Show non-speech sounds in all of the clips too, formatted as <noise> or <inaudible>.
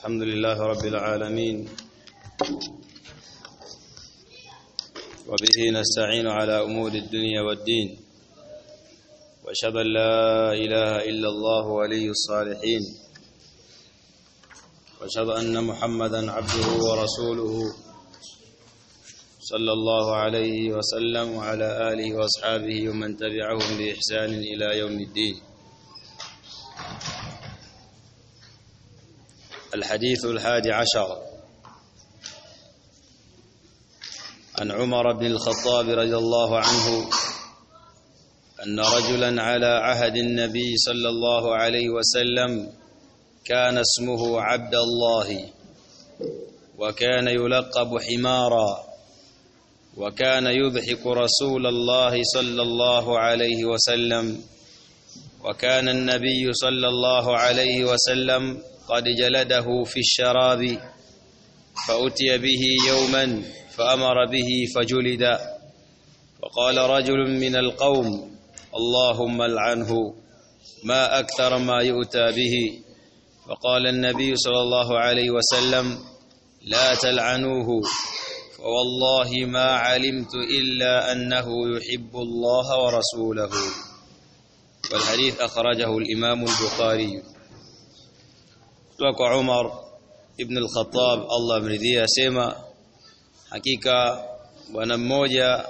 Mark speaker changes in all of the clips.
Speaker 1: الحمد لله رب العالمين. وبه نستعين على أمور الدنيا والدين. وأشهد أن لا إله إلا الله ولي الصالحين. وأشهد أن محمدا عبده ورسوله صلى الله عليه وسلم وعلى آله وأصحابه ومن تبعهم بإحسان إلى يوم الدين. الحديث الحادي عشر. عن عمر بن الخطاب رضي الله عنه أن رجلا على عهد النبي صلى الله عليه وسلم كان اسمه عبد الله وكان يلقب حمارا وكان يضحك رسول الله صلى الله عليه وسلم وكان النبي صلى الله عليه وسلم قد جلده في الشراب فأتي به يوما فأمر به فجلد. وقال رجل من القوم اللهم العنه ما أكثر ما يؤتى به. فقال النبي صلى الله عليه وسلم لا تلعنوه فوالله ما علمت إلا أنه يحب الله ورسوله. والحديث أخرجه الإمام البخاري. Kutoka Umar ibn al-Khattab Allah amridhia asema hakika bwana mmoja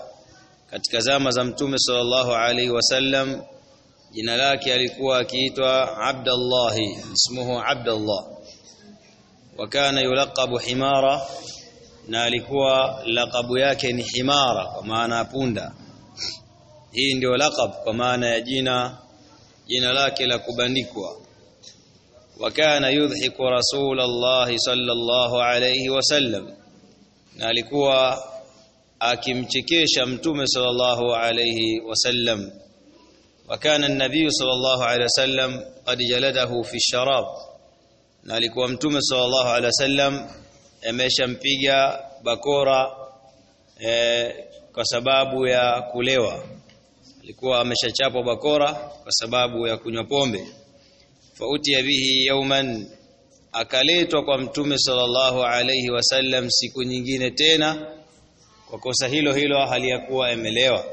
Speaker 1: katika zama za mtume sallallahu alaihi wasallam jina lake alikuwa akiitwa Abdullah ismuhu Abdullah wa kana yulaqabu himara na alikuwa laqabu yake ni himara kwa maana ya punda. Hii ndio laqab kwa maana ya jina jina lake la kubandikwa وكان يضحك رسول الله صلى الله عليه وسلم na alikuwa akimchekesha mtume sallallahu alayhi wasallam wakana an-nabiy sallallahu alayhi wasallam qad jaladahu fi sharab na alikuwa mtume sallallahu alayhi wasallam ameshampiga bakora eh, kwa sababu ya kulewa alikuwa ameshachapwa bakora kwa sababu ya kunywa pombe fautia bihi yauman akaletwa kwa mtume sallallahu alayhi wasallam siku nyingine tena. Kwa kosa hilo hilo hali ya kuwa emelewa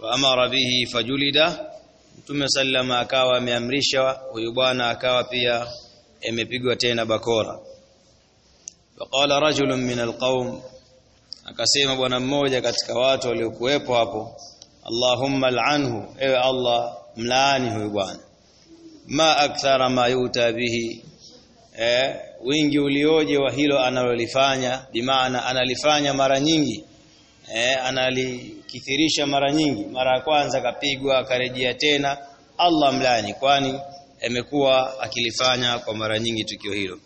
Speaker 1: wa amara bihi fajulida. Mtume sallama akawa ameamrisha huyu bwana akawa pia amepigwa tena bakora. Waqala rajulun min alqaum akasema bwana mmoja katika watu waliokuwepo hapo Allahumma al'anhu ewe Allah mlaani huyu bwana ma akthara ma yuta bihi eh, wingi ulioje wa hilo analolifanya bimaana analifanya mara nyingi eh, analikithirisha mara nyingi. Mara ya kwanza kapigwa akarejea tena Allah mlani kwani amekuwa akilifanya kwa mara nyingi tukio hilo.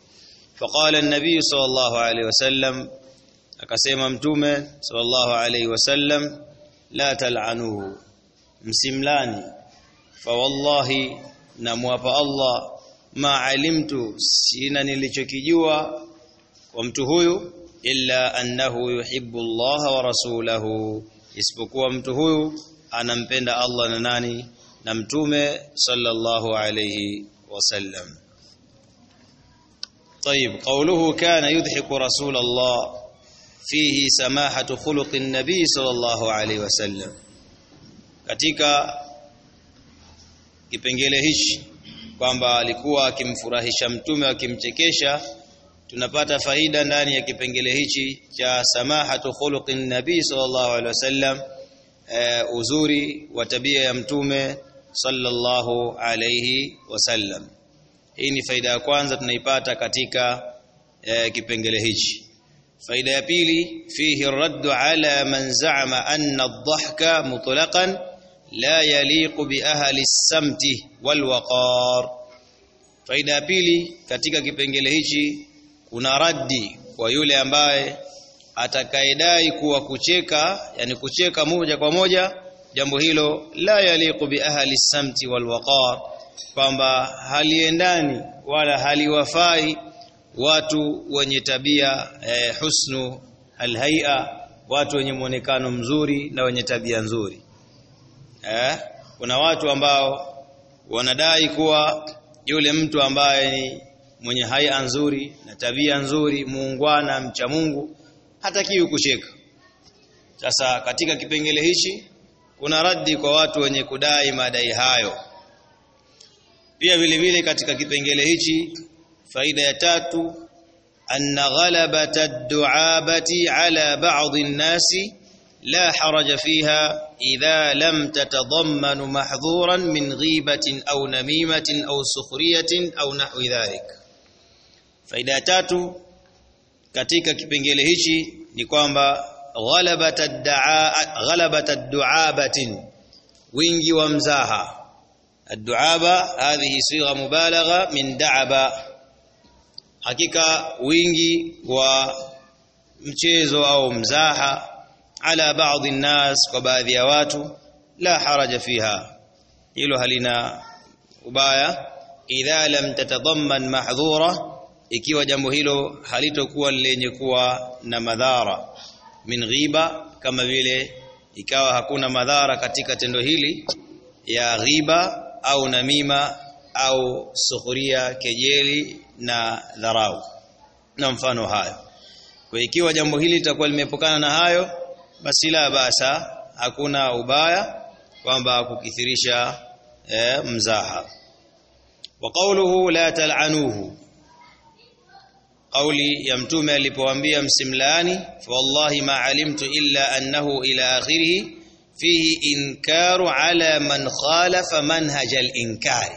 Speaker 1: Faqala an-nabiy sallallahu alayhi wasallam akasema mtume sallallahu alayhi wasallam la tal'anuhu msimlani fa wallahi namwapa Allah ma alimtu sina nilichokijua kwa mtu huyu illa annahu yuhibbu Allah wa rasulahu isipokuwa mtu huyu anampenda Allah na nani na mtume sallallahu alayhi wasallam طيب قوله كان يضحك رسول الله فيه سماحة خلق النبي صلى الله عليه وسلم katika kipengele hichi kwamba alikuwa akimfurahisha mtume akimchekesha tunapata faida ndani ya kipengele hichi cha samahatu khuluqin nabii sallallahu alaihi wasallam e, uzuri wa tabia ya mtume sallallahu alaihi wasallam. Hii ni faida ya kwanza tunaipata katika e, kipengele hichi. Faida ya pili fihi raddu ala man za'ama anna ad-dhahka mutlaqan la yaliqu bi ahli samti wal waqar. Faida ya pili katika kipengele hichi kuna raddi kwa yule ambaye atakayedai kuwa kucheka yani kucheka moja kwa moja jambo hilo la yaliqu bi ahli samti wal waqar kwamba haliendani wala haliwafai watu wenye tabia eh, husnu alhaia watu wenye muonekano mzuri na wenye tabia nzuri eh, kuna watu ambao wanadai kuwa yule mtu ambaye ni mwenye haya nzuri na tabia nzuri muungwana mcha Mungu hatakiwi kucheka sasa katika kipengele hichi kuna raddi kwa watu wenye kudai madai hayo. Pia vile vile katika kipengele hichi faida ya tatu anna ghalabata ad-du'abati ala ba'd an-nasi لا حرج فيها إذا لم تتضمن محظورا من غيبة أو نميمة أو سخرية أو نحو ذلك. فإذا تاتوا كتيك كبنجيله هشي نقوم غلبة الدعاء غلبة الدعابة. وينجي ومزاها الدعابة هذه صيغة مبالغة من دعبة. حقيقة وينجي ومشيزو أو مزاحة. Ala baadhi nnas kwa baadhi ya watu la haraja fiha. Hilo halina ubaya. Idha lam tatadamman mahdhura ikiwa jambo hilo halitokuwa lenye kuwa na madhara. Min ghiba kama vile ikawa hakuna madhara katika tendo hili ya ghiba au namima au sukhuria kejeli na dharau. Na mfano hayo. Kwa ikiwa jambo hili litakuwa limepokana na hayo basi la basa hakuna ubaya kwamba kukithirisha eh, mzaha. Wa qawluhu la tal'anuhu. Qawli ya mtume alipoambia msimlaani fa wallahi ma alimtu illa annahu ila akhirih fihi inkaru ala man khalafa manhaja al-inkari.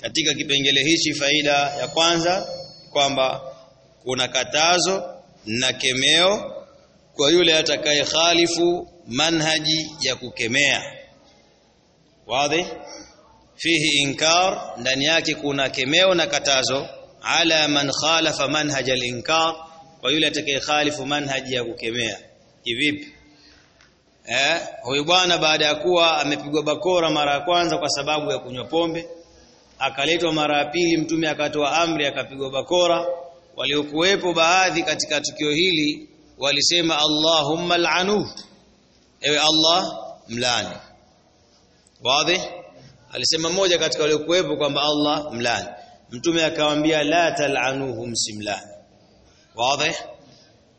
Speaker 1: Katika kipengele hichi faida ya kwanza kwamba kuna katazo na kemeo kwa yule atakaye khalifu manhaji ya kukemea. Wazi? Fihi inkar ndani yake kuna kemeo na katazo. Ala man khalafa manhaj al-inkar kwa yule atakaye khalifu manhaji ya kukemea. Kivipi? Eh huyu bwana baada ya kuwa amepigwa bakora mara ya kwanza kwa sababu ya kunywa pombe akaletwa mara ya pili mtume akatoa amri akapigwa bakora. Waliokuwepo baadhi katika tukio hili walisema Allahumma al'anu ewe Allah mlani. Wazi? Alisema mmoja katika wale waliokuwepo kwamba Allah mlani. Mtume akamwambia la tal'anuhu msimlani wazi?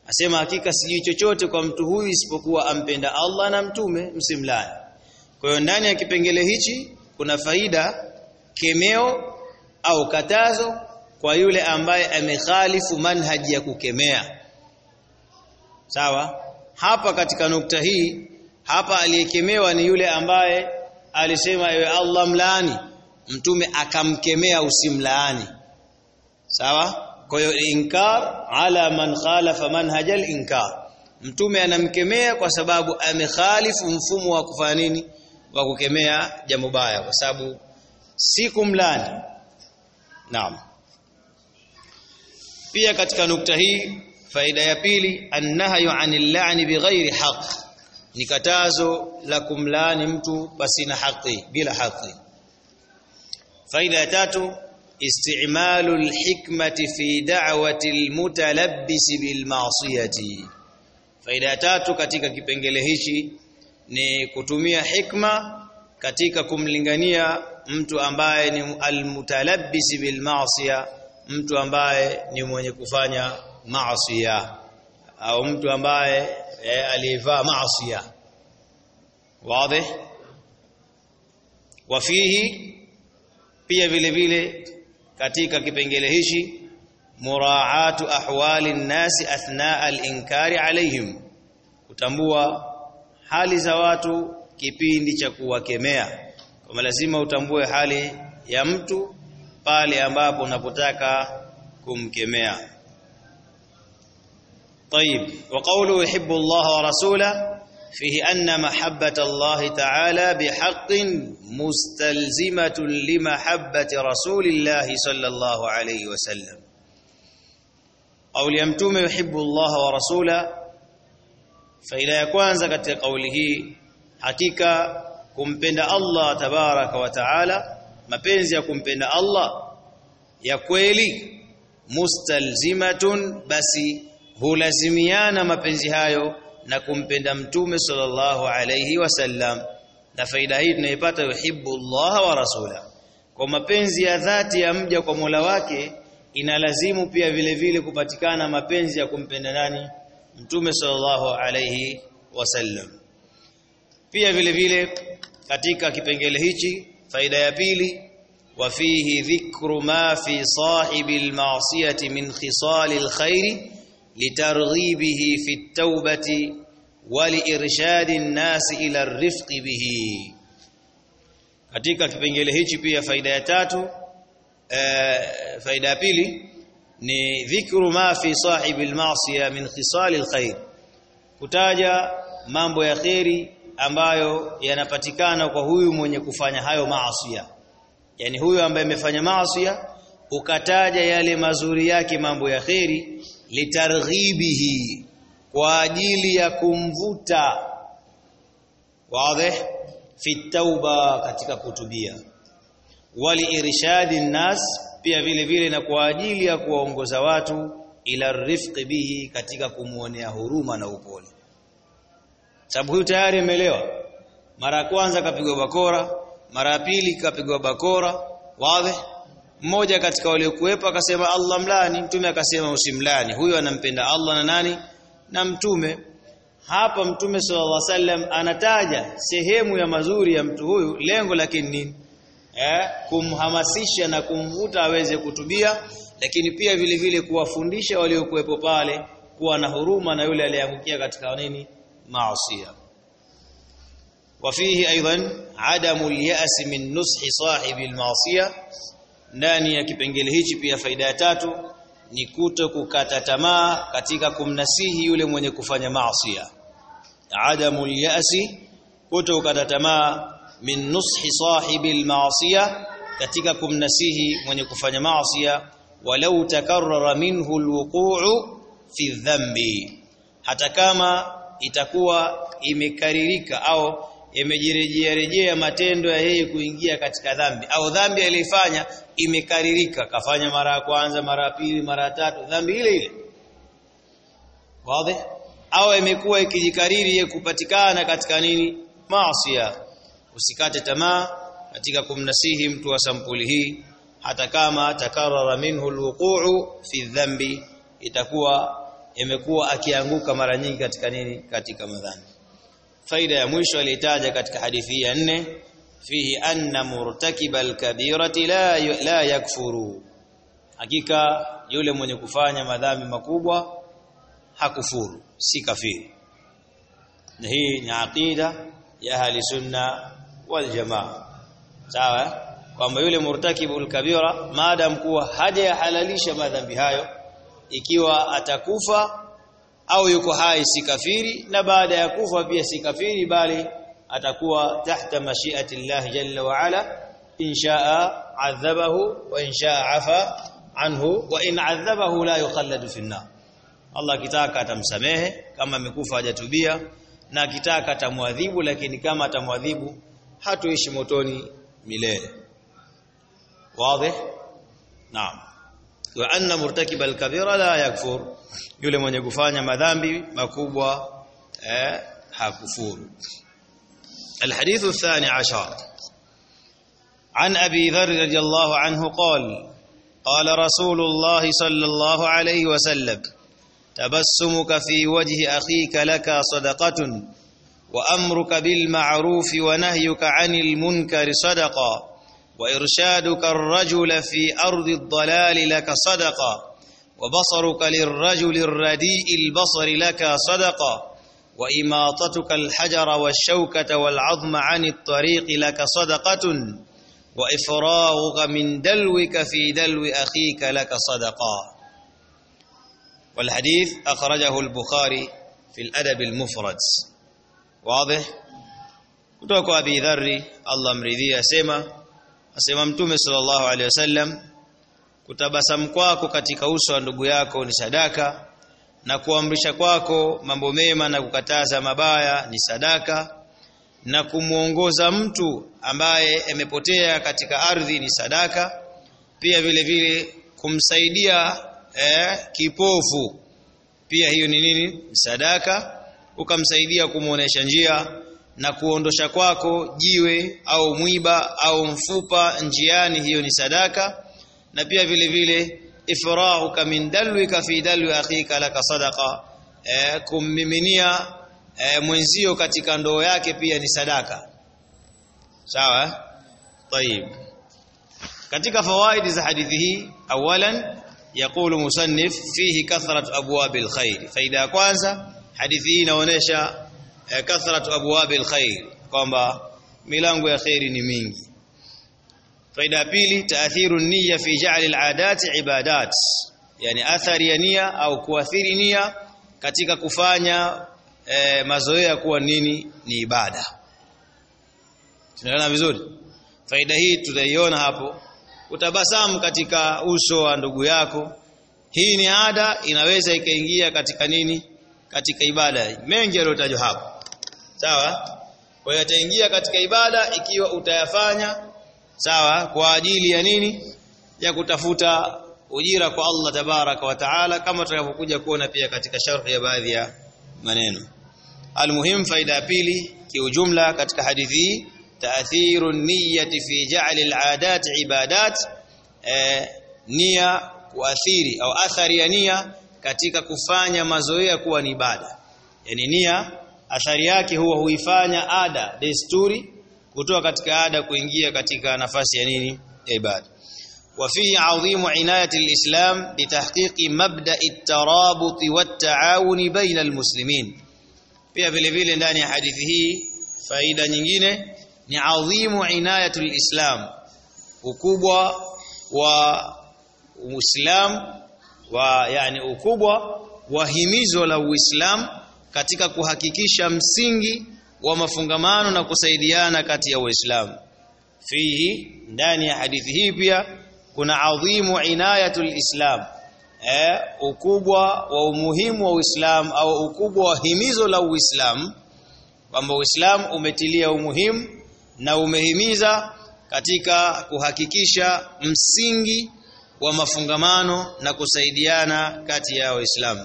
Speaker 1: Asema hakika sijui chochote kwa mtu huyu isipokuwa ampenda Allah na mtume msimlani. Kwa hiyo ndani ya kipengele hichi kuna faida kemeo au katazo kwa yule ambaye amekhalifu manhaji ya kukemea sawa? Hapa katika nukta hii hapa aliyekemewa ni yule ambaye alisema ewe Allah mlaani. Mtume akamkemea usimlaani. Sawa? Kwa hiyo inkar ala man khalafa manhajal inkar. Mtume anamkemea kwa sababu amekhalifu mfumo wa kufanya nini? Wa kukemea jambo baya kwa sababu si kumlani naam. Pia katika nukta hii faida ya pili annahyu anil la'ni bighairi haqq. Ni katazo la kumlaani mtu pasina haki bila haki faida ya tatu isti'malu alhikmati fi da'wati almutalabbis bilma'siyati faida ya tatu katika kipengele hichi ni kutumia hikma katika kumlingania mtu ambaye ni almutalabbis bilma'siya mtu ambaye ni mwenye kufanya maasiya. Au mtu ambaye e, alivaa maasiya. Wazi wafihi pia vile vile katika kipengele hichi muraatu ahwali nnasi athnaa alinkari alaihim kutambua hali za watu kipindi cha kuwakemea. Kama lazima utambue hali ya mtu pale ambapo unapotaka kumkemea طيب وقوله يحب الله ورسوله فيه أن محبة الله تعالى بحق مستلزمة لمحبة رسول الله صلى الله عليه وسلم. أو ليمتوم يحب الله ورسوله فإلى يكوانza katika kauli hii hakika kumpenda Allah tabaraka wa taala mapenzi ya kumpenda Allah ya kweli mustalzimatun basi hulazimiana mapenzi hayo na kumpenda mtume sallallahu alayhi wasallam. Na faida hii tunaipata yuhibbu Allah wa rasula kwa mapenzi ya dhati ya mja kwa Mola wake inalazimu pia vile vile kupatikana mapenzi ya kumpenda nani? Mtume sallallahu alayhi wasallam. Pia vile vile katika kipengele hichi faida ya pili wa fihi dhikru ma fi sahibi almasiyati min khisali alkhairi litarghibihi fi at-taubati wa liirshadi an-nas ila ar-rifqi bihi katika kipengele hichi pia faida ya tatu e, faida ya pili ni dhikru ma fi sahibil ma'siyah min khisalil khair kutaja mambo ya khairi ambayo yanapatikana kwa huyu mwenye kufanya hayo maasiya yani huyu ambaye amefanya maasiya ukataja yale mazuri yake mambo ya khairi litarghibihi kwa ajili ya kumvuta. Wazi? Fi tauba katika kutubia. Wali irshadi nas pia vile vile na kwa ajili ya kuwaongoza watu ila rifqi bihi katika kumuonea huruma na upole. Sababu huyu tayari ameelewa mara ya kwanza kapigwa bakora mara ya pili kapigwa bakora. Wazi mmoja katika waliokuwepo akasema Allah mlani mtume akasema usimlani huyo anampenda Allah na nani na mtume hapa mtume sallallahu alaihi wasallam anataja sehemu ya mazuri ya mtu huyu lengo lakini nini eh kumhamasisha na kumvuta aweze kutubia lakini pia vile vile kuwafundisha waliokuwepo pale kuwa na huruma na yule aliyeangukia katika nini maasiya وفيه ايضا عدم اليأس من نصح صاحب المعصيه ndani ya kipengele hichi pia faida ya tatu ni kuto kukata tamaa katika kumnasihi yule mwenye kufanya maasi adamu yasi kuto kukata tamaa min nushi sahibi almaasiya katika kumnasihi mwenye kufanya maasi walau takarrara minhu alwuqu'u fi dhanbi hata kama itakuwa imekaririka au yamejirejea rejea matendo ya yeye kuingia katika dhambi. Au dhambi aliyofanya imekaririka kafanya mara ya kwanza mara ya pili mara ya tatu dhambi ile ile. Wazi? Au imekuwa ikijikariri kupatikana katika nini? Maasiya. Usikate tamaa katika kumnasihi mtu wa sampuli hii. Hata kama takarara minhu alwuqu'u fi dhambi itakuwa imekuwa akianguka mara nyingi katika nini? Katika madhambi faida ya mwisho aliyetaja katika hadithi ya nne fihi anna murtakiba alkabirati la la yakfuru. Hakika yule mwenye kufanya madhambi makubwa hakufuru si kafiri. Na hii ni aqida ya ahli sunna wal jamaa. Sawa kwamba yule murtakibul kabira maadam kuwa haja halalisha madhambi hayo ikiwa atakufa au yuko hai si kafiri na baada ya kufa pia si kafiri bali atakuwa tahta mashiati Allah jalla wa ala inshaa adhabahu wa inshaa afa anhu wa in adhabahu la yukhalladu fi an Allah kitaka atamsamehe kama amekufa hajatubia na kitaka atamwadhibu lakini kama atamwadhibu hatuishi motoni milele. Wazi? Naam wa anna murtakiba al-kabira la yakfur. Yule mwenye kufanya madhambi makubwa eh, hakufuru. الحديث الثاني عشر عن أبي ذر رضي الله عنه قال قال رسول الله صلى الله عليه وسلم تبسمك في وجه أخيك لك صدقة وأمرك بالمعروف ونهيك عن المنكر صدقة وإرشادك الرجل في أرض الضلال لك صدقة وبصرك للرجل الرديء البصر لك صدقة وإماطتك الحجر والشوكة والعظم عن الطريق لك صدقة وإفراغك من دلوك في دلو أخيك لك صدقة والحديث أخرجه البخاري في الأدب المفرد. واضح؟ kutoka Abi Dharri Allah mridhia asema asema Mtume sallallahu alaihi wasallam kutabasamu kwako katika uso wa ndugu yako ni sadaka na kuamrisha kwako mambo mema na kukataza mabaya ni sadaka na kumuongoza mtu ambaye amepotea katika ardhi ni sadaka pia vile vile kumsaidia eh, kipofu pia hiyo ni nini? Sadaka. Ukamsaidia kumuonesha njia na kuondosha kwako jiwe au mwiba au mfupa njiani, hiyo ni sadaka. Na pia vile vile ifrahuka min dalwika fi dalwi akhika laka sadaqa, e, kummiminia e, mwenzio katika ndoo yake pia ni sadaka. Sawa, eh? tayib. Katika fawaidi za hadithi hii, awalan yaqulu musannif fihi kathrat abwabil khair, faida ya kwanza hadithi hii inaonesha eh, kathratu abwabil khair kwamba milango ya khairi ni mingi. Faida ya pili taathiru niyya fi ja'li al'adat ibadat yani athari ya nia au kuathiri nia katika kufanya eh, mazoea kuwa nini ni ibada. Tunaelewana vizuri? Faida hii tutaiona hapo. Utabasamu katika uso wa ndugu yako. Hii ni ada inaweza ikaingia katika nini? Katika ibada mengi yaliyotajwa hapo sawa? Kwa hiyo ataingia katika ibada ikiwa utayafanya sawa kwa ajili ya nini? Ya kutafuta ujira kwa Allah tabaraka wa taala kama tutakapokuja kuona pia katika sharhi ya baadhi ya maneno. Almuhim faida pili kiujumla katika hadithi hii taathiru niyyati fi ja'li al'adat ibadat eh, nia kuathiri au athari ya nia katika kufanya mazoea kuwa ni ibada. Yani nia athari yake huwa huifanya ada desturi kutoka katika ada kuingia katika nafasi ya nini ya ibada وفيه عظيم عناية الإسلام بتحقيق مبدأ الترابط والتعاون بين المسلمين pia vile vile ndani ya hadithi hii faida nyingine ni adhimu inayatul islam ukubwa wa uislam wa yani ukubwa wa himizo la uislam katika kuhakikisha msingi wa mafungamano na kusaidiana kati ya waislamu. Fihi ndani ya hadithi hii pia kuna adhimu inayatul islam. Eh ukubwa wa umuhimu wa Uislamu au ukubwa wa himizo la Uislamu, kwamba Uislamu umetilia umuhimu na umehimiza katika kuhakikisha msingi wa mafungamano na kusaidiana kati ya waislamu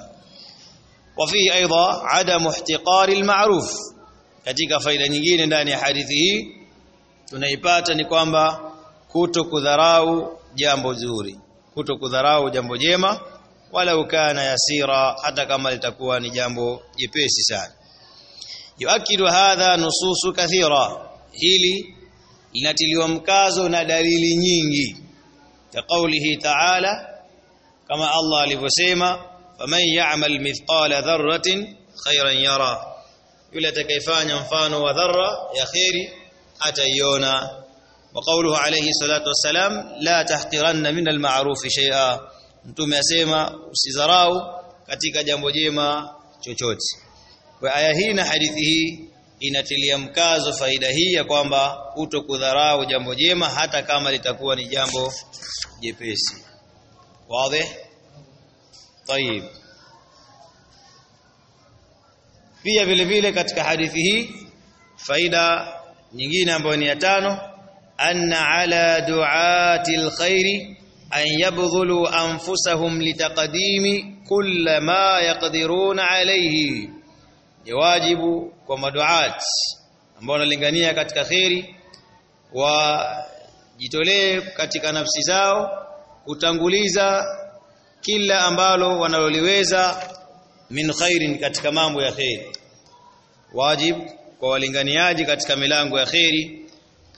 Speaker 1: وفيه ايضا عدم احتقار المعروف katika faida nyingine ndani ya hadithi hii tunaipata ni kwamba kuto kudharau jambo zuri kuto kudharau jambo jema wala ukana yasira hata kama litakuwa ni jambo jepesi sana yuakidu hadha nususu kathira hili linatiliwa mkazo na dalili nyingi ka kaulihi ta'ala kama Allah alivyosema faman ya'mal mithqala dharratin khayran yara yule atakayefanya mfano wa dharra ya khairi ataiona wa qawluhu alayhi salatu wassalam la tahqiranna min al-ma'ruf shay'a mtume asema usidharau katika jambo jema chochote kwa aya hii na hadithi hii inatilia mkazo faida hii ya kwamba kuto kudharau jambo jema hata kama litakuwa ni jambo jepesi wazi طيب pia vile vile katika hadithi hii faida nyingine ambayo ni ya tano anna ala duati alkhairi an yabdhulu anfusahum litaqdimi kull ma yaqdiruna alayhi ni wajibu kwa maduat ambao wanalingania katika khairi wajitolee katika nafsi zao kutanguliza kila ambalo wanaloliweza min khairin katika mambo ya khairi wajib kwa walinganiaji katika milango ya khairi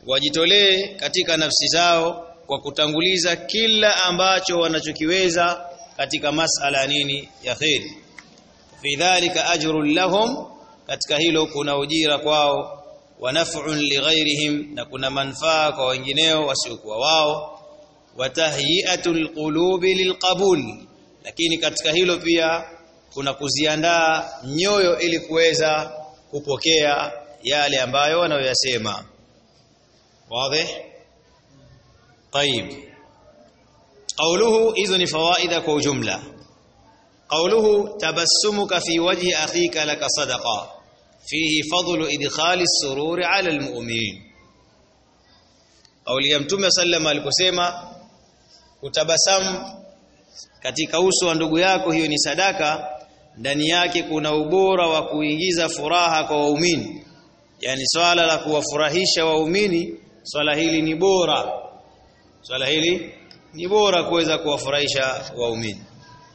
Speaker 1: wajitolee katika nafsi zao kwa kutanguliza kila ambacho wanachokiweza katika masala nini ya khairi fi dhalika ajrun lahum katika hilo kuna ujira kwao wa naf'un lighairihim na kuna manfaa kwa wengineo wasiokuwa wao wa tahyi'atul qulubi lilqabul lakini katika hilo pia kuna kuziandaa nyoyo ili kuweza kupokea yale ambayo wanayoyasema wazi طيب قوله hizo ni fawaida kwa ujumla قوله تبسمك في وجه اخيك لك صدقه فيه فضل ادخال السرور على المؤمنين قولي mtume sallama aliposema kutabasamu katika uso wa ndugu yako hiyo ni sadaka. Ndani yake kuna ubora wa kuingiza furaha kwa waumini yani swala la kuwafurahisha waumini swala hili ni bora swala hili ni bora kuweza kuwafurahisha waumini.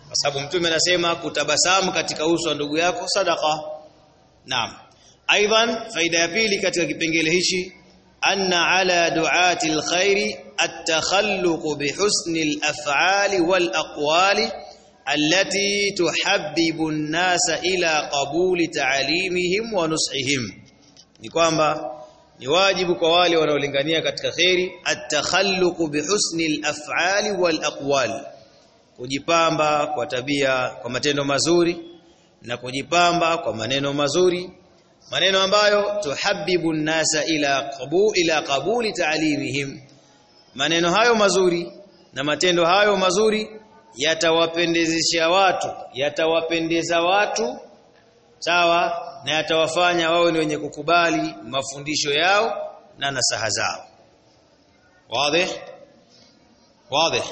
Speaker 1: Kwa sababu mtume anasema kutabasamu katika uso wa ndugu yako sadaka. naam. Aidan faida ya pili katika kipengele hichi anna ala duati alkhairi التخلق بحسن الأفعال والأقوال التي تحبب الناس إلى قبول تعليمهم ونصحهم. نقوم نواجب قوال ونولنغانية كتخير التخلق بحسن الأفعال والأقوال كجبامبا كتبية كمتنو مزوري نكجبامبا كمنينو مزوري منينو مبايو تحبب الناس إلى قبول, إلى تعليمهم maneno hayo mazuri na matendo hayo mazuri yatawapendezesha watu yatawapendeza watu sawa na yatawafanya wao ni wenye kukubali mafundisho yao na nasaha zao. Wazi wazi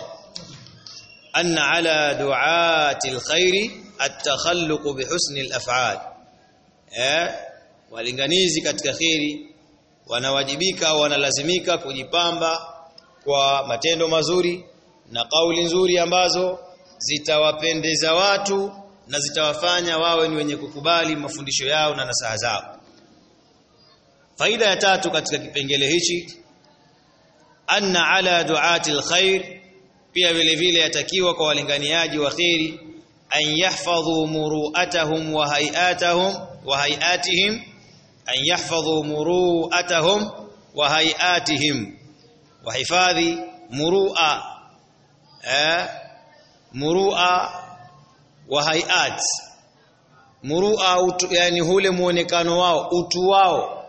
Speaker 1: anna ala du'ati alkhairi atakhalluq bihusni alaf'al. Eh? Walinganizi katika khairi wanawajibika au wanalazimika kujipamba kwa matendo mazuri na kauli nzuri ambazo zitawapendeza watu na zitawafanya wawe ni wenye kukubali mafundisho yao na nasaha zao. Faida ya tatu katika kipengele hichi anna ala duati alkhair pia vile vile yatakiwa kwa walinganiaji wa khairi an yahfadhu muru'atahum wa hay'atahum wa hay'atihim an yahfadhu muru'atahum wa hay'atihim wahifadhi muru'a eh muru'a wa hay'at muru'a utu, yani hule muonekano wao utu wao.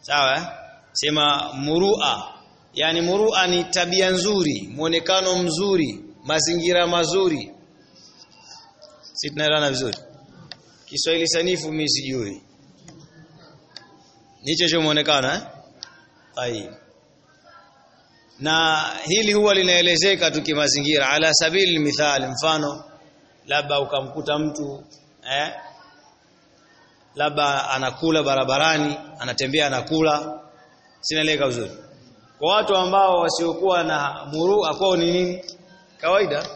Speaker 1: Sawa sema muru'a yani murua ni tabia nzuri muonekano mzuri mazingira mazuri. Si tunaelewana vizuri? Kiswahili sanifu mimi sijui. Nicho cho muonekano eh na hili huwa linaelezeka tu kimazingira. Ala sabili mithali mfano labda ukamkuta mtu eh labda anakula barabarani anatembea anakula sinaeleka vizuri kwa watu ambao wasiokuwa na murua kwao ni nini? Kawaida.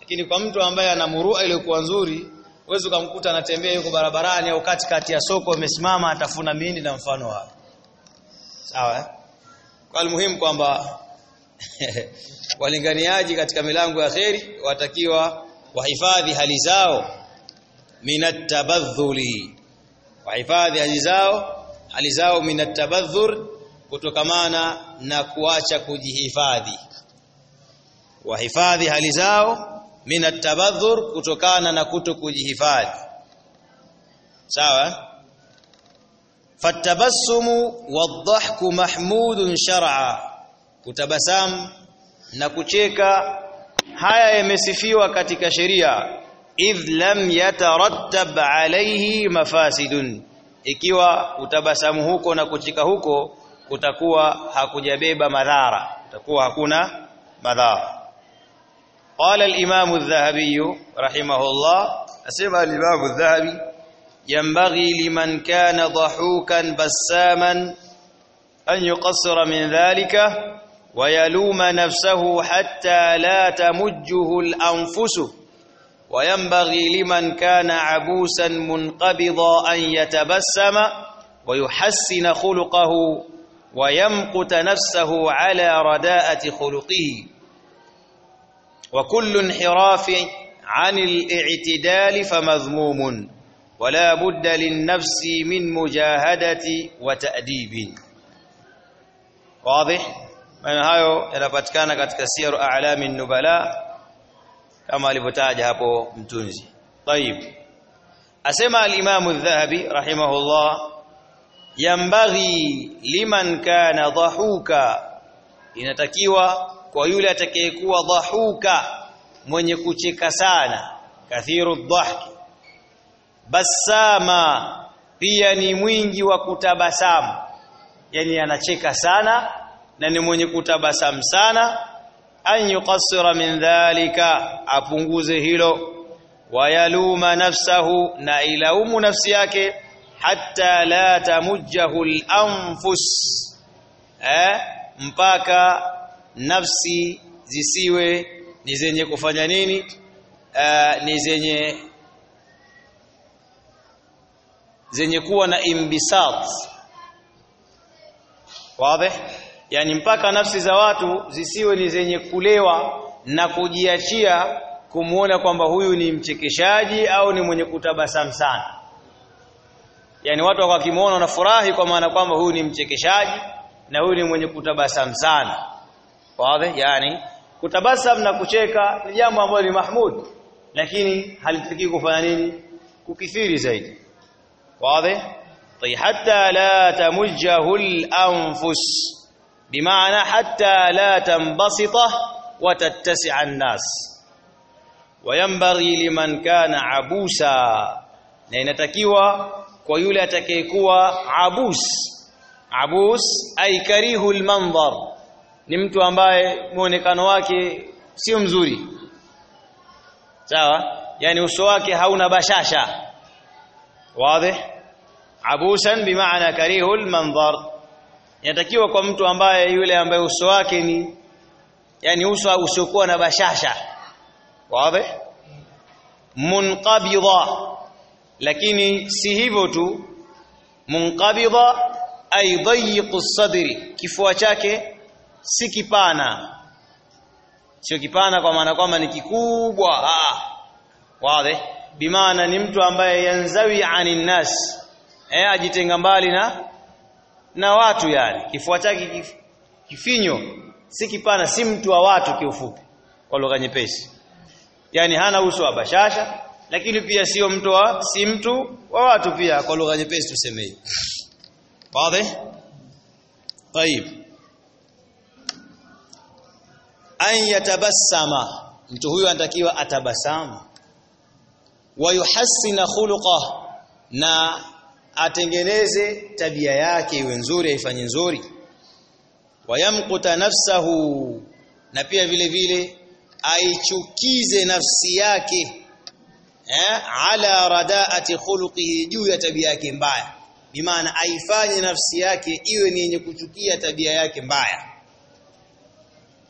Speaker 1: Lakini kwa mtu ambaye ana murua iliyokuwa nzuri uwezo ukamkuta anatembea yuko barabarani au katikati ya soko amesimama atafuna mindi na mfano wao sawa eh? kwa muhimu kwamba <laughs> walinganiaji katika milango ya kheri watakiwa wahifadhi hali zao minat tabadhuli wahifadhi hali zao hali zao minat tabadhur kutokamana na kuacha kujihifadhi. Wahifadhi hali zao minatabadhur kutokana na kuto kujihifadhi. Sawa? Fatabassumu wadhahku mahmudun shar'a kutabasamu na kucheka haya yamesifiwa katika sheria idh lam yatarattab alayhi mafasidun ikiwa utabasamu huko na kucheka huko kutakuwa hakujabeba madhara kutakuwa hakuna madhara قال الإمام الذهبي رحمه الله أسمى الإمام الذهبي ينبغي لمن كان ضحوكا بساما أن يقصر من ذلك ويلوم نفسه حتى لا تمجه الأنفس. وينبغي لمن كان عبوسا منقبضا أن يتبسم ويحسن خلقه ويمقت نفسه على رداءة خلقه. وكل انحراف عن الاعتدال فمذموم ولا بد للنفس من مجاهدة وتأديب. واضح؟ maana hayo yanapatikana katika siyaru a'lami nubala kama alivyotaja hapo mtunzi طيب asema al-Imam adh-Dhahabi rahimahullah yambaghi liman kana dhahuka inatakiwa kwa yule atakayekuwa dhahuka mwenye kucheka sana kathiru dhahki basama pia ni mwingi wa kutabasamu yani anacheka sana na ni mwenye kutabasamu sana. An yuqassira min dhalika apunguze hilo. Wayaluma nafsahu na ilaumu nafsi yake. Hatta la tamujjahu al-anfus eh mpaka nafsi zisiwe ni zenye kufanya nini? Uh, ni zenye zenye kuwa na imbisat. Wazi yani mpaka nafsi za watu zisiwe ni zenye kulewa na kujiachia kumuona kwamba huyu ni mchekeshaji au ni mwenye kutabasamu sana yani watu wakimuona wanafurahi kwa maana kwamba huyu ni mchekeshaji na huyu ni mwenye kutabasamu sana wazi yani kutabasam na kucheka ni jambo ambalo ni mahmud lakini halitaki kufanya nini kukithiri zaidi wazi طيب حتى لا تمجه الانفس بمعنى حتى لا تنبسط وتتسع الناس وينبغي لمن كان عبوسا na inatakiwa kwa yule atakayekuwa abus abus ay karihul manzar ni mtu ambaye muonekano wake sio mzuri sawa yani uso wake hauna bashasha wazi abusan bimaana karihul manzar inatakiwa kwa mtu ambaye yule ambaye uso wake ni yani uso usiokuwa na bashasha. Wawe munqabidha. Lakini si hivyo tu. Munqabidha ay dayiqu sadri. Kifua chake si kipana. Sio kipana kwa maana kwamba ni kikubwa. Ah. Wazi bimaana ni mtu ambaye yanzawi anin nas. Eh ajitenga mbali na na watu yani kifua chake kif, kifinyo si kipana si mtu wa watu kiufupi kwa lugha nyepesi yani hana uso wa bashasha lakini pia sio mtu wa si mtu wa watu pia kwa lugha nyepesi tuseme hivi wazi طيب an yatabassama mtu huyu anatakiwa atabasamu wa yuhassina khuluqa na atengeneze tabia yake iwe nzuri aifanye nzuri. Wayamquta nafsahu na pia vile vile aichukize nafsi yake eh ala radaati khuluqihi juu ya tabia yake mbaya. Bimaana aifanye nafsi yake iwe ni yenye kuchukia tabia yake mbaya.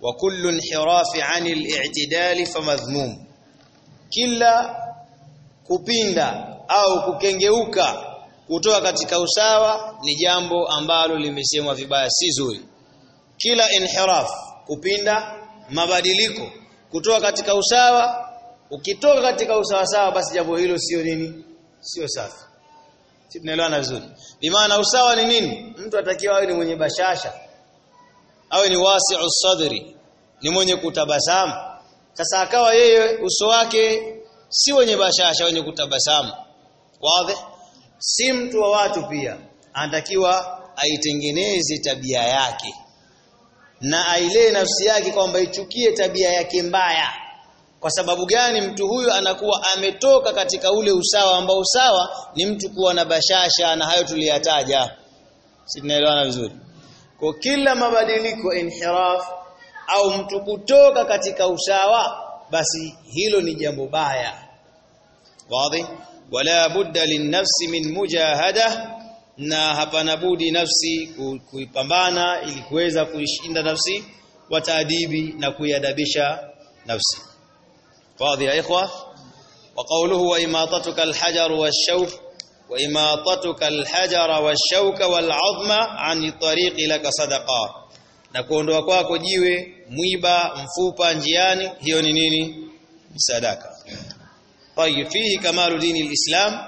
Speaker 1: Wa kullu inhirafi anil i'tidali famadhmum kila kupinda au kukengeuka kutoka katika usawa ni jambo ambalo limesemwa vibaya si zuri. Kila inhiraf kupinda mabadiliko kutoka katika usawa ukitoka katika usawa sawa basi jambo hilo sio nini? Sio safi. Tunaelewana vizuri? Bimaana usawa ni nini? Mtu atakiwa awe ni mwenye bashasha awe ni wasi'u sadri ni mwenye kutabasamu. Sasa akawa yeye uso wake si wenye bashasha wenye kutabasamu. Wazi si mtu wa watu pia anatakiwa aitengeneze tabia yake na ailee nafsi yake kwamba ichukie tabia yake mbaya. Kwa sababu gani? Mtu huyu anakuwa ametoka katika ule usawa ambao usawa ni mtu kuwa na bashasha na hayo tuliyataja. Si tunaelewana vizuri? Kwa kila mabadiliko inhiraf au mtu kutoka katika usawa basi hilo ni jambo baya. Wazi wala budda linnafsi min mujahada na hapana budi nafsi kuipambana ili kuweza kuishinda nafsi wataadibi na kuiadabisha nafsi. Fadhi ya ikhwa wa qawluhu wa imatatuka alhajar washawk wa imatatuka alhajara washawka wal'azma an tariqi laka sadaqa. Na kuondoa kwako jiwe mwiba mfupa njiani hiyo ni nini? Sadaka. tayib fihi kamalu dini alislam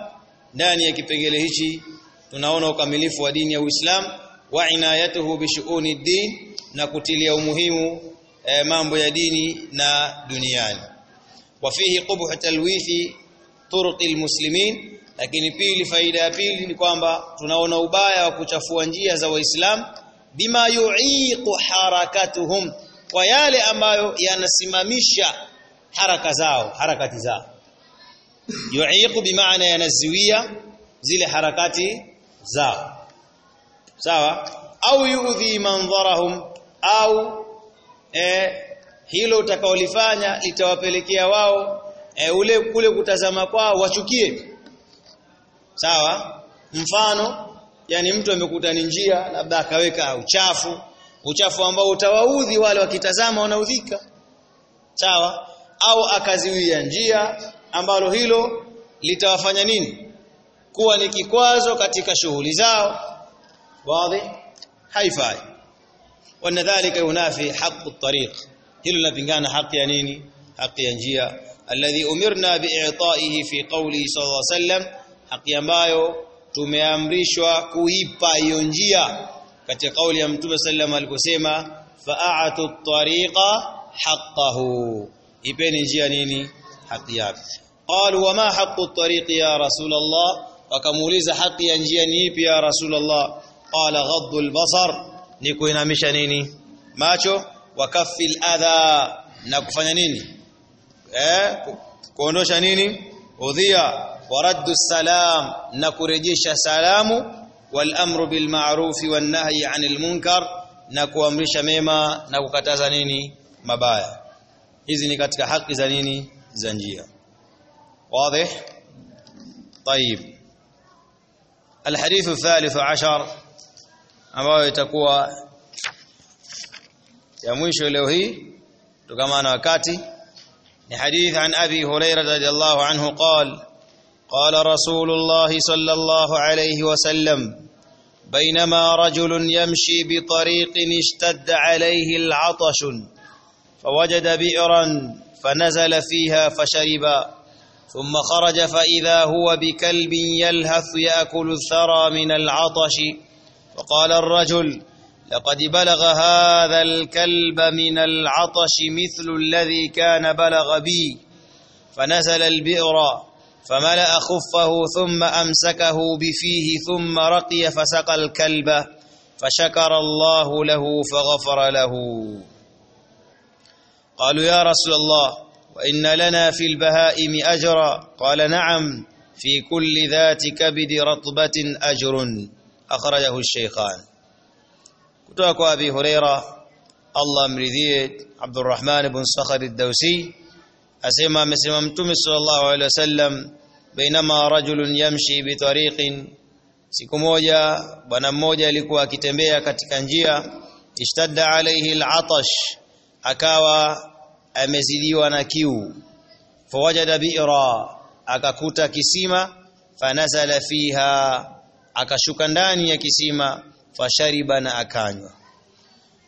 Speaker 1: ndani ya kipengele hichi tunaona ukamilifu wa dini ya Uislamu wa inayatuhu bi shu'uni din na kutilia umuhimu eh, mambo ya dini na duniani وفيه قبح تلويث طرق المسلمين lakini pili faida ya pili ni kwamba tunaona ubaya wa kuchafua njia za waislamu bima yu'iqu harakatuhum kwa yale ambayo yanasimamisha haraka zao harakati zao yu'iqu bimaana yanaziwia zile harakati zao. Sawa? Au yu'dhi mandharahum au eh, hilo utakaolifanya litawapelekea wao e, ule kule kutazama kwao wachukie. Sawa? Mfano yani mtu amekuta ni njia labda akaweka uchafu uchafu ambao utawaudhi wale wakitazama wanaudhika. Sawa? Au akaziwia njia ambalo hilo litawafanya nini? Kuwa ni kikwazo katika shughuli zao. Wazi? Haifai. Wana dhalika yunafi haqqu at-tariq hilo linapingana haki ya nini? Haki ya njia. Alladhi umirna bi'ita'ihi fi qawli sallallahu alayhi wasallam haki ambayo tumeamrishwa kuipa hiyo njia. Katika kauli ya mtume sallam aliposema fa'atu at-tariqa haqqahu. Ipeni njia nini? Haki yake qalu wama haqqu at-tariq ya rasulullah wakamuuliza haki ya njia ni ipi ya rasulullah qala ghaddu al-basar. Ni kuinamisha nini? Macho. Wakafil adha na kufanya nini? Eh kuondosha nini? Udhia. Waraddu salam na kurejesha salamu. Ma'ruf wan nahyi 'anil munkar. Na kuamrisha mema na kukataza nini? Mabaya. Hizi ni katika haki za nini? Za njia wazi طيب. الحديث الثالث عشر ambayo itakuwa ya mwisho leo hii tukamana wakati ni hadith an abi hurairah radhiyallahu anhu qala قال رسول الله صلى الله عليه وسلم بينما رجل يمشي بطريق اشتد عليه العطش فوجد بئرا فنزل فيها فشرب. ثم خرج فإذا هو بكلب يلهث يأكل الثرى من العطش. فقال الرجل لقد بلغ هذا الكلب من العطش مثل الذي كان بلغ بي. فنزل البئر فملأ خفه ثم أمسكه بفيه ثم رقي فسقى الكلب فشكر الله له فغفر له. قالوا يا رسول الله وإن لنا في البهائم أجرا قال نعم في كل ذات كبد رطبة أجر أخرجه الشيخان. كتوك أبي هريرة الله مرذيه عبد الرحمن بن صخر الدوسي أسمى مسلم أمتم صلى الله عليه وسلم بينما رجل يمشي بطريق سيكو موجا bwana موجا لكوا كتنبيا katika اشتد عليه العطش أكاوى amezidiwa na kiu. Fawajada bi'ra akakuta kisima fanazala fiha akashuka ndani ya kisima fashariba na akanywa.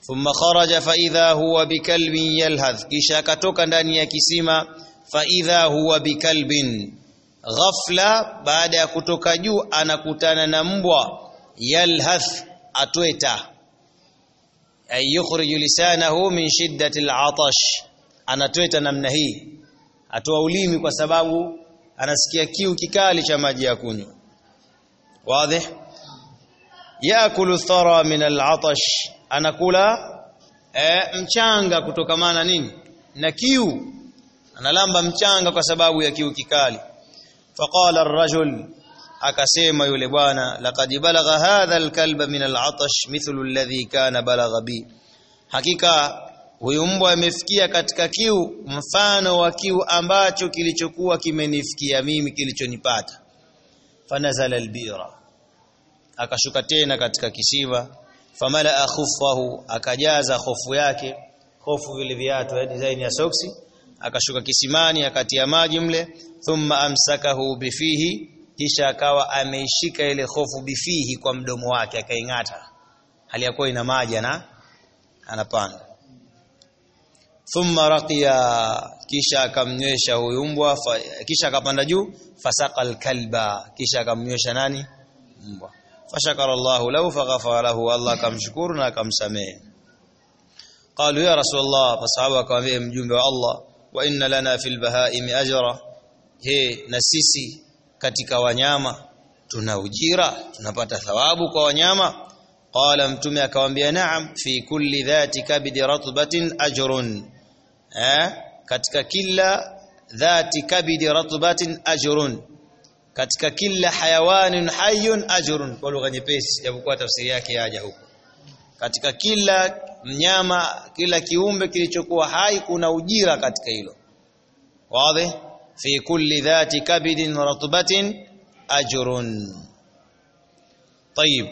Speaker 1: Thumma kharaja fa idha huwa bikalbin yalhadh kisha akatoka ndani ya kisima fa idha huwa bikalbin. Ghafla baada ya kutoka juu anakutana na mbwa yalhath atweta. Ay yukhriju lisanahu min shiddati al'atash anatweta namna hii. Atoa ulimi kwa sababu anasikia kiu kikali cha maji ya kunywa. Wazi? Yakulu thara min al'atash. Anakula e, mchanga kutokamana nini? Na kiu. Analamba mchanga kwa sababu ya kiu kikali. Faqala ar-rajul akasema yule bwana laqad balagha hadha al-kalba min al-atash mithlu alladhi kana balagha bi. Hakika huyu mbwa amefikia katika kiu mfano wa kiu ambacho kilichokuwa kimenifikia mimi kilichonipata. Fanazala albira. Akashuka tena katika kisima famala akhufahu akajaza hofu yake. Hofu vile viatu ya design ya soksi. Akashuka kisimani akatia maji mle. Thumma amsakahu bifihi. Kisha akawa ameishika ile hofu bifihi kwa mdomo wake akaingata. Hali yakuwa ina maji na anapanda thumma raqiya kisha akamnywesha huyu mbwa kisha akapanda juu fasaqa alkalba kisha akamnywesha nani? Mbwa. Fashakara Allah lahu faghafara lahu Allah akamshukuru na akamsamehe. Qalu ya rasulullah masahaba akamwambia mjumbe wa Allah wa inna lana fil bahaimi ajra he na sisi katika wanyama tuna ujira tunapata thawabu kwa wanyama. Qala mtume akamwambia na'am fi kulli dhati kabidi ratbatin ajrun eh, katika kila dhati kabidi ratbatin ajrun. Katika kila hayawanin hayyun ajrun. Kwa lugha nyepesi japokuwa tafsiri yake haja huko. Katika kila mnyama kila kiumbe kilichokuwa hai kuna ujira katika hilo. Wazi? Fi kulli dhati kabidin ratbatin ajrun. Tayib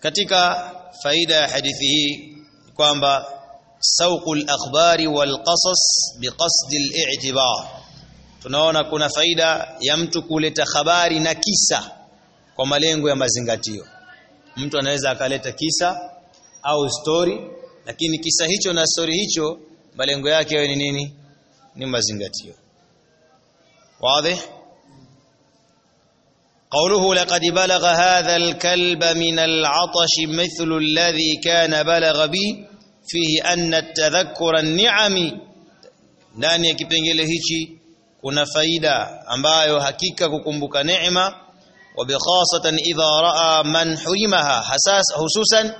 Speaker 1: katika faida ya hadithi hii kwamba sauqul akhbari wal qasas biqasdi al-i'tibar tunaona kuna faida ya mtu kuleta habari na kisa kwa malengo ya mazingatio mtu anaweza akaleta kisa au story lakini kisa hicho na story hicho malengo yake yawe ni nini ni mazingatio wazi قوله لقد بلغ هذا الكلب من العطش مثل الذي كان بلغ بي fihi anna tadhakkura ni'ami ndani ya kipengele hichi kuna faida ambayo hakika kukumbuka neema wa bi khasatan idha raa man hurimaha hasas hususan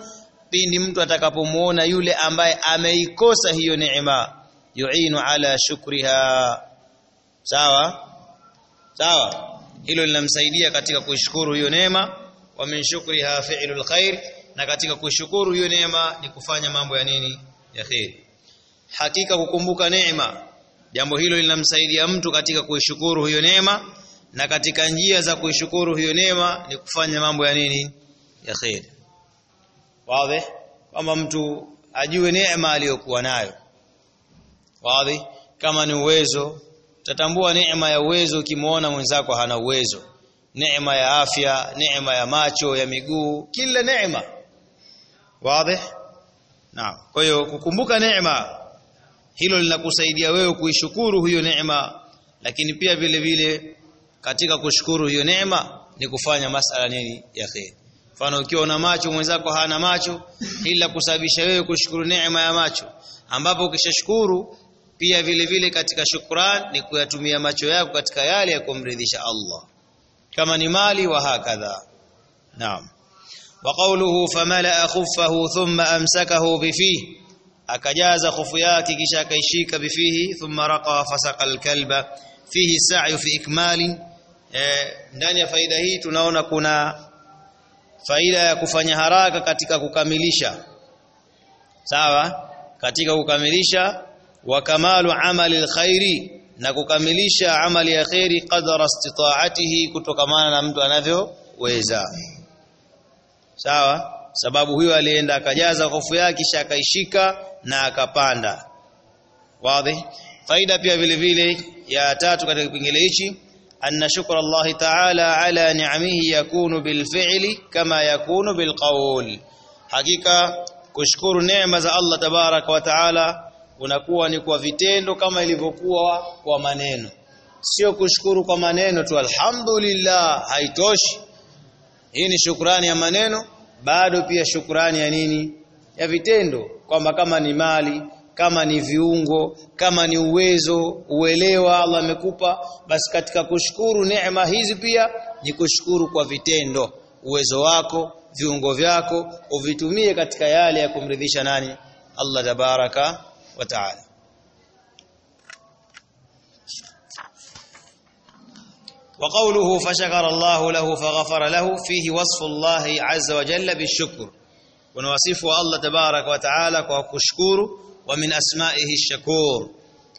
Speaker 1: pindi mtu atakapomuona yule ambaye ameikosa hiyo neema yuinu ala shukriha. Sawa? Sawa? Hilo linamsaidia katika kuishukuru hiyo neema wa min shukriha fi'lul khair na katika kuishukuru hiyo neema ni kufanya mambo ya nini? Ya khair hakika kukumbuka neema jambo hilo linamsaidia mtu katika kuishukuru hiyo neema na katika njia za kuishukuru hiyo neema ni kufanya mambo ya nini? Ya khair wazi? Kwamba mtu ajue neema aliyokuwa nayo. Wazi? Kama ni uwezo tatambua neema ya uwezo ukimuona mwenzako hana uwezo. Neema ya afya neema ya macho ya miguu kila neema wazi naam. Kwa hiyo kukumbuka neema hilo linakusaidia wewe kuishukuru hiyo neema lakini pia vile vile katika kushukuru hiyo neema ni kufanya masala nini ya khair. Mfano ukiwa una macho mwenzako hana macho ila kusababisha wewe kushukuru neema ya macho ambapo ukishashukuru pia vile vile katika shukran ni kuyatumia macho yako katika yale ya kumridhisha Allah. Kama ni mali wa hakadha. Naam wa qawluhu خفه ثم thumma بفيه akajaza khufu yake kisha akaishika bifihi thumma raqa fasaqa alkalba. Fihi sa'yu fi ikmali. Eh, ndani ya faida hii tunaona kuna faida ya kufanya haraka katika kukamilisha. Sawa? Katika kukamilisha wa kamalu amali alkhairi na kukamilisha amali ya khairi qadara istita'atihi kutokamana na mtu anavyoweza sawa? Sababu huyo alienda akajaza hofu yake kisha akaishika na akapanda. Wazi? Faida pia vile vile ya tatu katika kipengele hichi anna shukra Allah ta'ala ala ni'amihi yakunu bilfi'li kama yakunu bil qawl hakika kushukuru neema za Allah tabarak wa taala unakuwa ni kwa vitendo kama ilivyokuwa kwa maneno. Sio kushukuru kwa maneno tu alhamdulillah haitoshi hii ni shukrani ya maneno bado pia shukrani ya nini? Ya vitendo kwamba kama ni mali kama ni viungo kama ni uwezo uelewa Allah amekupa basi katika kushukuru neema hizi pia ni kushukuru kwa vitendo. Uwezo wako viungo vyako uvitumie katika yale ya kumridhisha nani? Allah tabaraka wa taala وقوله فشكر الله له فغفر له فيه وصف الله عز وجل بالشكر ونوصف الله تبارك وتعالى وكشكور ومن اسمائه الشكور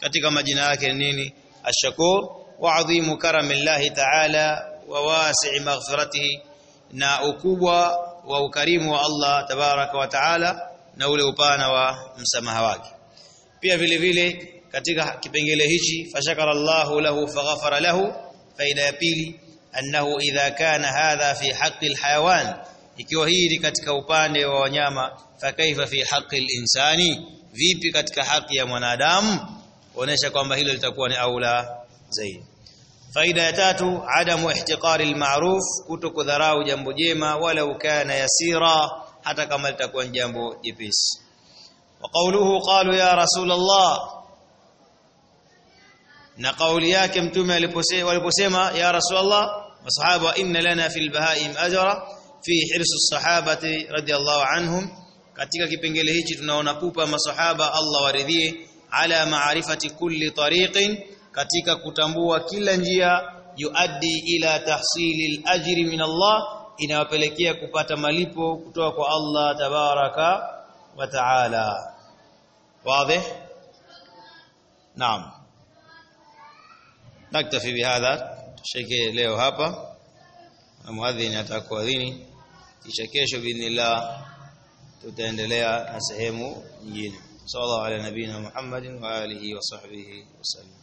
Speaker 1: katika majina yake nini الشكور وعظيم كرم الله تعالى وواسع مغفرته na ukubwa wa ukarimu wa Allah tabaraka wa taala na ule upana wa msamaha wake pia vile vile katika kipengele hichi fashakara Allahu lahu faghafara lahu faida ya pili annahu idha kana hadha fi haqqi alhayawan ikiwa hii ni katika upande wa wanyama fakaifa fi haqqi alinsani vipi katika haki ya mwanadamu onesha kwamba hilo litakuwa ni aula zaidi faida ya tatu adamu ihtiqari almaruf kutokudharau jambo jema wala ukana yasira hata kama litakuwa jambo jepesi wa qawluhu qalu ya rasulullah na kauli yake mtume aliposema waliposema ya rasulullah masahaba inna lana fil bahaim ajra fi hirsi sahabati radiyallahu anhum. Katika kipengele hichi tunaona pupa masahaba Allah waridhie ala maarifati kulli tariqin katika kutambua kila njia yuaddi ila tahsili al-ajri min Allah inawapelekea kupata malipo kutoka kwa Allah tabaraka wa taala. Wazi? Naam naktafi bihadha sheke leo hapa na muadhini atakuadhini kisha kesho biidhnillah tutaendelea na sehemu nyingine. Sallallahu ala nabina muhammadin wa alihi wa sahbihi wasallam